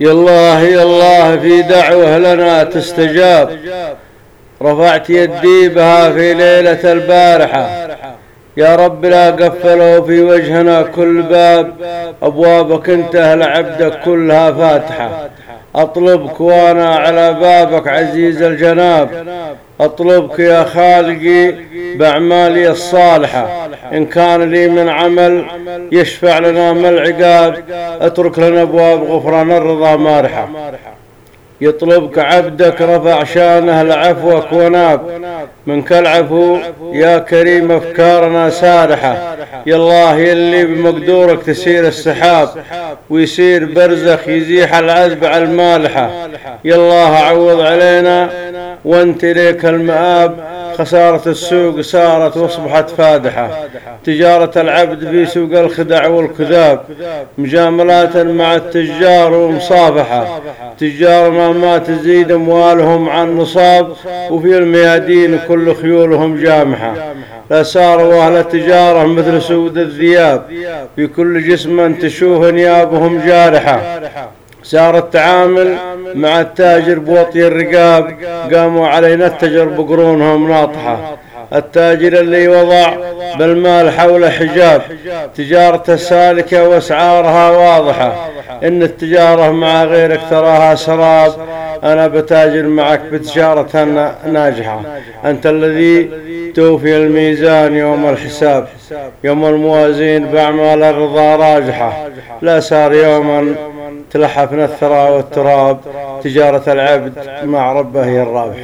يا الله يا الله في دعوة لنا تستجاب. رفعت يدي بها في ليلة البارحة. يا رب لا قفلوا في وجهنا كل باب. أبوابك انتهى عبدك كلها فاتحة. أطلبك وأنا على بابك عزيز الجناب. أطلبك يا خالقي بأعمالي الصالحة. إن كان لي من عمل يشفع لنا من العقاب أترك لنا أبواب غفران الرضا مارحة. يطلبك عبدك رفع شانه لعفوك وناب منك العفو يا كريم أفكارنا سارحة. يا الله يلي بمقدورك تسير السحاب ويصير برزخ يزيح العذب على المالحة. يا الله عوض علينا وانت ليك المآب. خسارة السوق صارت وأصبحت فادحة. تجارة العبد في سوق الخدع والكذاب مجاملات مع التجار ومصافحة تجار ما تزيد أموالهم عن نصاب وفي الميادين كل خيولهم جامحة. لا صاروا أهل التجارة مثل سود الذياب. في كل جسم تشوف نيابهم جارحة. صار التعامل مع التاجر بوطي الرقاب قاموا علينا التجر بقرونهم ناطحة. التاجر اللي وضع بالمال حول حجاب تجارته سالكة وأسعارها واضحة. إن التجارة مع غيرك تراها سراب. أنا بتاجر معك بتجارة ناجحة. أنت الذي توفي الميزان يوم الحساب. يوم الموازين باعمال الرضا راجحة. لا صار يوما تلحفنا الثرى والتراب. تجارة العبد مع ربه الرابح